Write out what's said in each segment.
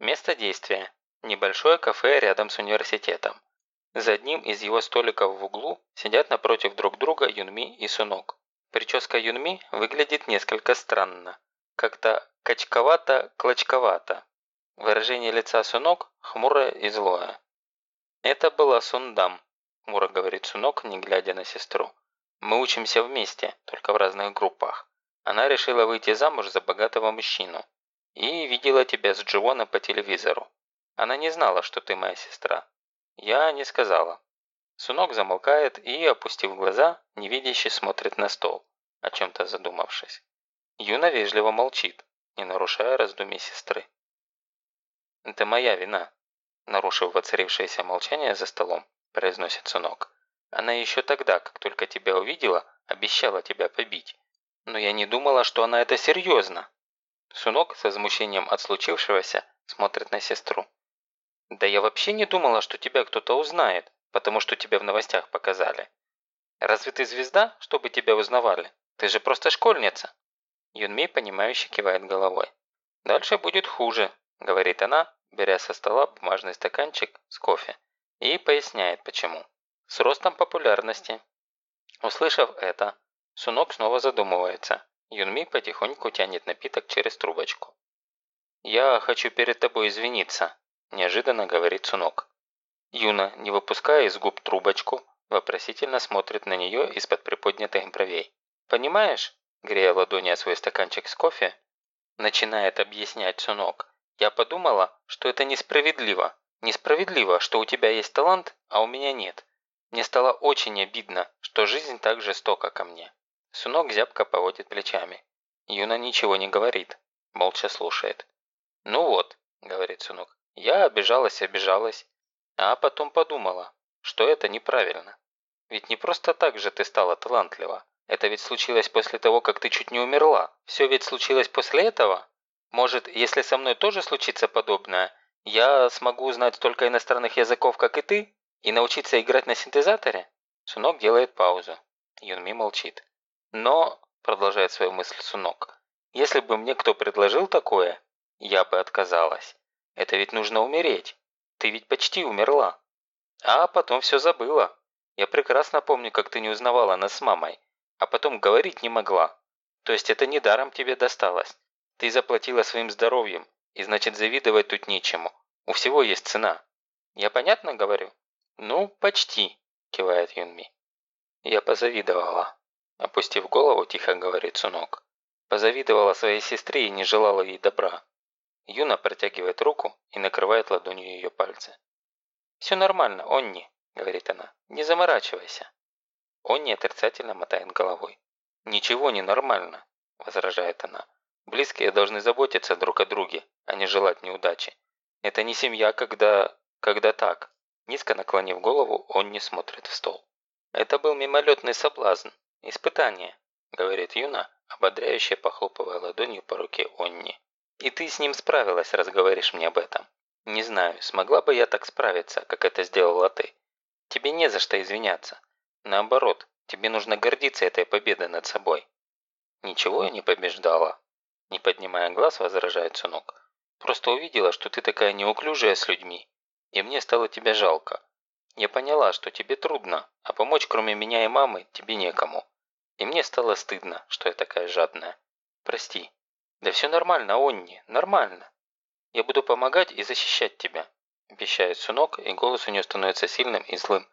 Место действия. Небольшое кафе рядом с университетом. За одним из его столиков в углу сидят напротив друг друга Юнми и Сунок. Прическа Юнми выглядит несколько странно. Как-то качковато-клочковато. Выражение лица Сунок хмурое и злое. «Это была Сундам», – хмуро говорит Сунок, не глядя на сестру. «Мы учимся вместе, только в разных группах. Она решила выйти замуж за богатого мужчину. И видела тебя с Дживона по телевизору. Она не знала, что ты моя сестра. Я не сказала». Сунок замолкает и, опустив глаза, невидяще смотрит на стол, о чем-то задумавшись. Юна вежливо молчит, не нарушая раздумий сестры. «Это моя вина», – нарушив воцарившееся молчание за столом, произносит сынок. «Она еще тогда, как только тебя увидела, обещала тебя побить. Но я не думала, что она это серьезно». Сунок с возмущением от случившегося смотрит на сестру. «Да я вообще не думала, что тебя кто-то узнает, потому что тебя в новостях показали. Разве ты звезда, чтобы тебя узнавали? Ты же просто школьница!» Юнми, понимающе кивает головой. «Дальше будет хуже», – говорит она, беря со стола бумажный стаканчик с кофе, и поясняет почему. С ростом популярности. Услышав это, Сунок снова задумывается. Юнми потихоньку тянет напиток через трубочку. «Я хочу перед тобой извиниться», – неожиданно говорит Сунок. Юна, не выпуская из губ трубочку, вопросительно смотрит на нее из-под приподнятых бровей. «Понимаешь?» – грея ладони о свой стаканчик с кофе, начинает объяснять Сунок. Я подумала, что это несправедливо. Несправедливо, что у тебя есть талант, а у меня нет. Мне стало очень обидно, что жизнь так жестока ко мне. Сунок зябко поводит плечами. Юна ничего не говорит, молча слушает. «Ну вот», – говорит Сунок, – «я обижалась, обижалась, а потом подумала, что это неправильно. Ведь не просто так же ты стала талантлива. Это ведь случилось после того, как ты чуть не умерла. Все ведь случилось после этого?» Может, если со мной тоже случится подобное, я смогу узнать столько иностранных языков, как и ты, и научиться играть на синтезаторе?» Сунок делает паузу. Юнми молчит. «Но», – продолжает свою мысль Сунок, – «если бы мне кто предложил такое, я бы отказалась. Это ведь нужно умереть. Ты ведь почти умерла. А потом все забыла. Я прекрасно помню, как ты не узнавала нас с мамой, а потом говорить не могла. То есть это недаром тебе досталось. Ты заплатила своим здоровьем, и значит завидовать тут нечему. У всего есть цена. Я понятно говорю? Ну, почти, кивает Юнми. Я позавидовала. Опустив голову, тихо говорит Сунок. Позавидовала своей сестре и не желала ей добра. Юна протягивает руку и накрывает ладонью ее пальцы. «Все нормально, Онни», – говорит она. «Не заморачивайся». Онни отрицательно мотает головой. «Ничего не нормально», – возражает она. Близкие должны заботиться друг о друге, а не желать неудачи. Это не семья, когда... когда так. Низко наклонив голову, он не смотрит в стол. Это был мимолетный соблазн. Испытание, говорит Юна, ободряюще похлопывая ладонью по руке Онни. И ты с ним справилась, раз говоришь мне об этом. Не знаю, смогла бы я так справиться, как это сделала ты. Тебе не за что извиняться. Наоборот, тебе нужно гордиться этой победой над собой. Ничего я не побеждала, не поднимая глаз, возражает сынок. Просто увидела, что ты такая неуклюжая с людьми. И мне стало тебя жалко. Я поняла, что тебе трудно, а помочь кроме меня и мамы тебе некому. И мне стало стыдно, что я такая жадная. Прости. Да все нормально, Онни, нормально. Я буду помогать и защищать тебя, обещает сынок, и голос у нее становится сильным и злым.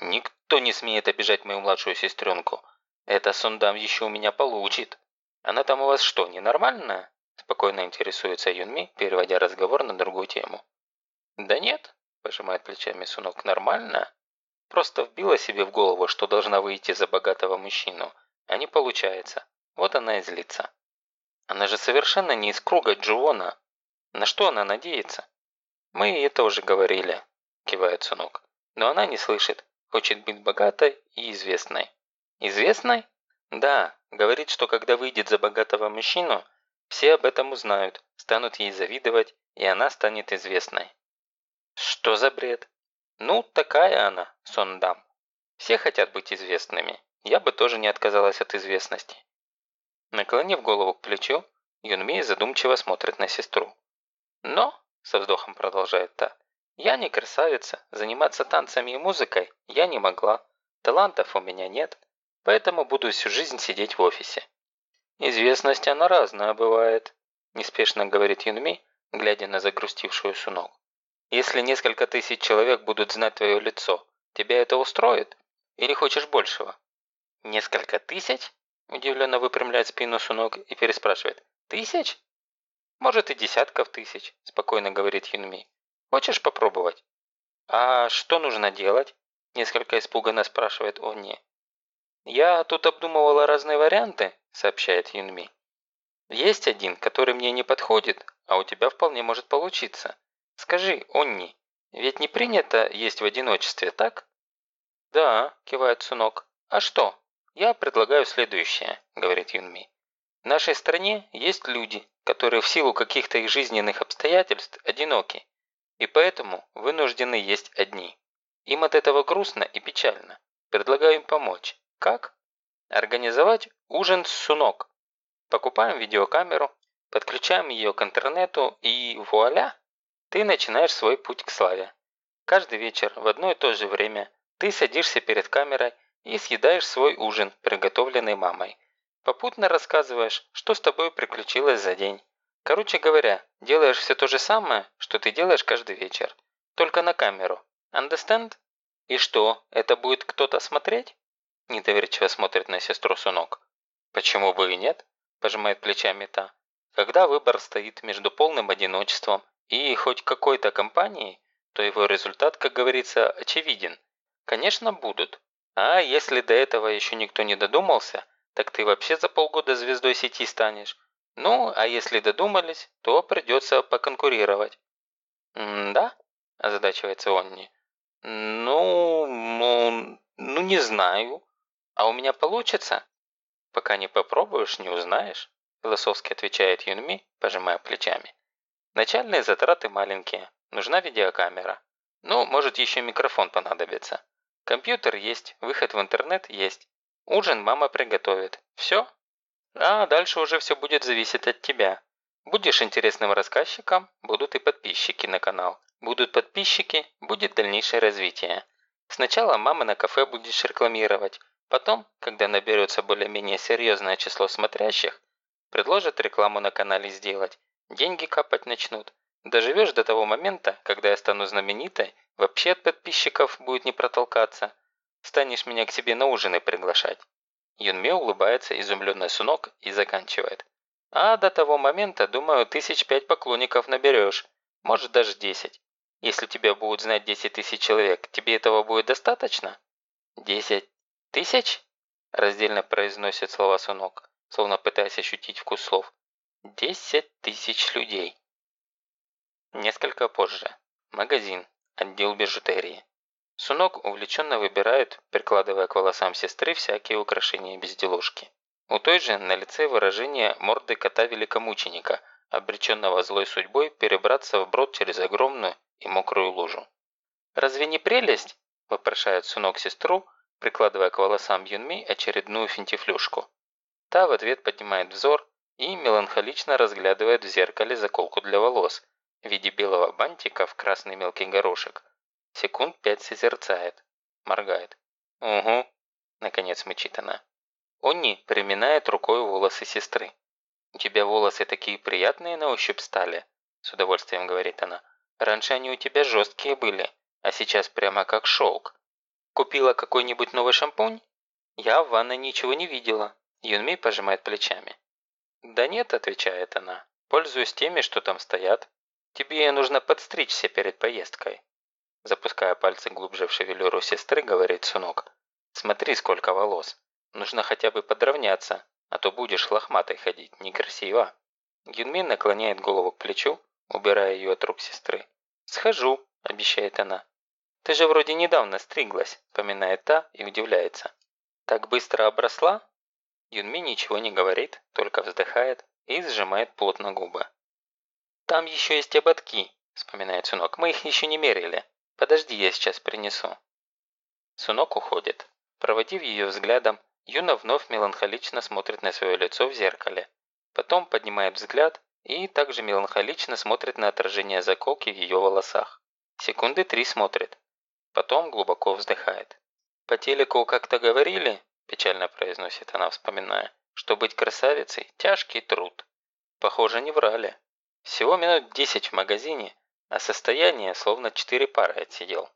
Никто не смеет обижать мою младшую сестренку. Это Сундам еще у меня получит. «Она там у вас что, ненормальная?» – спокойно интересуется Юнми, переводя разговор на другую тему. «Да нет», – пожимает плечами Сунок, – «нормальная. Просто вбила себе в голову, что должна выйти за богатого мужчину, а не получается. Вот она и злится. Она же совершенно не из круга Джуона. На что она надеется?» «Мы ей тоже говорили», – кивает Сунок. «Но она не слышит, хочет быть богатой и известной». «Известной?» «Да, говорит, что когда выйдет за богатого мужчину, все об этом узнают, станут ей завидовать, и она станет известной». «Что за бред?» «Ну, такая она, Сондам. Все хотят быть известными. Я бы тоже не отказалась от известности». Наклонив голову к плечу, Юнми задумчиво смотрит на сестру. «Но», со вздохом продолжает та. Я не красавица, заниматься танцами и музыкой я не могла. Талантов у меня нет, поэтому буду всю жизнь сидеть в офисе. Известность она разная бывает, неспешно говорит Юнми, глядя на загрустившую Сунок. Если несколько тысяч человек будут знать твое лицо, тебя это устроит? Или хочешь большего? Несколько тысяч? Удивленно выпрямляет спину Сунок и переспрашивает. Тысяч? Может и десятков тысяч, спокойно говорит Юнми. Хочешь попробовать? А что нужно делать? Несколько испуганно спрашивает Онни. Я тут обдумывала разные варианты, сообщает Юнми. Есть один, который мне не подходит, а у тебя вполне может получиться. Скажи, Онни, ведь не принято есть в одиночестве, так? Да, кивает Сунок. А что? Я предлагаю следующее, говорит Юнми. В нашей стране есть люди, которые в силу каких-то их жизненных обстоятельств одиноки, и поэтому вынуждены есть одни. Им от этого грустно и печально. Предлагаю им помочь. Как? Организовать ужин с Сунок. Покупаем видеокамеру, подключаем ее к интернету и вуаля, ты начинаешь свой путь к славе. Каждый вечер в одно и то же время ты садишься перед камерой и съедаешь свой ужин, приготовленный мамой. Попутно рассказываешь, что с тобой приключилось за день. Короче говоря, делаешь все то же самое, что ты делаешь каждый вечер. Только на камеру. Understand? И что, это будет кто-то смотреть? Недоверчиво смотрит на сестру Сунок. Почему бы и нет? Пожимает плечами та. Когда выбор стоит между полным одиночеством и хоть какой-то компанией, то его результат, как говорится, очевиден. Конечно, будут. А если до этого еще никто не додумался, так ты вообще за полгода звездой сети станешь. Ну, а если додумались, то придется поконкурировать. «Да?» – озадачивается Онни. «Ну, ну, ну, не знаю. А у меня получится?» «Пока не попробуешь, не узнаешь», – философски отвечает Юнми, пожимая плечами. «Начальные затраты маленькие. Нужна видеокамера. Ну, может, еще микрофон понадобится. Компьютер есть, выход в интернет есть. Ужин мама приготовит. Все? А дальше уже все будет зависеть от тебя. Будешь интересным рассказчиком, будут и подписчики на канал. Будут подписчики, будет дальнейшее развитие. Сначала мама на кафе будешь рекламировать. Потом, когда наберется более-менее серьезное число смотрящих, предложат рекламу на канале сделать. Деньги капать начнут. Доживешь до того момента, когда я стану знаменитой, вообще от подписчиков будет не протолкаться. Станешь меня к себе на ужины приглашать. Юнме улыбается изумленный Сунок и заканчивает. А до того момента, думаю, тысяч пять поклонников наберешь. Может даже десять. Если тебя будут знать десять тысяч человек, тебе этого будет достаточно? Десять тысяч? Раздельно произносит слова Сунок, словно пытаясь ощутить вкус слов. Десять тысяч людей. Несколько позже. Магазин. Отдел бижутерии. Сунок увлеченно выбирает, прикладывая к волосам сестры всякие украшения безделушки. У той же на лице выражение морды кота-великомученика, обреченного злой судьбой перебраться вброд через огромную и мокрую лужу. «Разве не прелесть?» – вопрошает Сунок сестру, прикладывая к волосам Юнми очередную финтифлюшку. Та в ответ поднимает взор и меланхолично разглядывает в зеркале заколку для волос в виде белого бантика в красный мелкий горошек – Секунд пять созерцает. Моргает. «Угу», – наконец мычит она. Онни приминает рукой волосы сестры. «У тебя волосы такие приятные на ощупь стали», – с удовольствием говорит она. «Раньше они у тебя жесткие были, а сейчас прямо как шелк. Купила какой-нибудь новый шампунь? Я в ванной ничего не видела». Юнми пожимает плечами. «Да нет», – отвечает она, – «пользуюсь теми, что там стоят. Тебе нужно подстричься перед поездкой». Запуская пальцы глубже в шевелюру сестры, говорит Сунок. «Смотри, сколько волос. Нужно хотя бы подровняться, а то будешь лохматой ходить. Некрасиво». Юнмин наклоняет голову к плечу, убирая ее от рук сестры. «Схожу», – обещает она. «Ты же вроде недавно стриглась», – поминает та и удивляется. «Так быстро обросла?» Юнми ничего не говорит, только вздыхает и сжимает плотно губы. «Там еще есть ободки», – вспоминает Сунок. «Мы их еще не мерили». Подожди, я сейчас принесу». Сунок уходит. Проводив ее взглядом, Юна вновь меланхолично смотрит на свое лицо в зеркале. Потом поднимает взгляд и также меланхолично смотрит на отражение заколки в ее волосах. Секунды три смотрит. Потом глубоко вздыхает. «По телеку как-то говорили, – печально произносит она, вспоминая, – что быть красавицей – тяжкий труд. Похоже, не врали. Всего минут десять в магазине, а состояние словно четыре пары отсидел.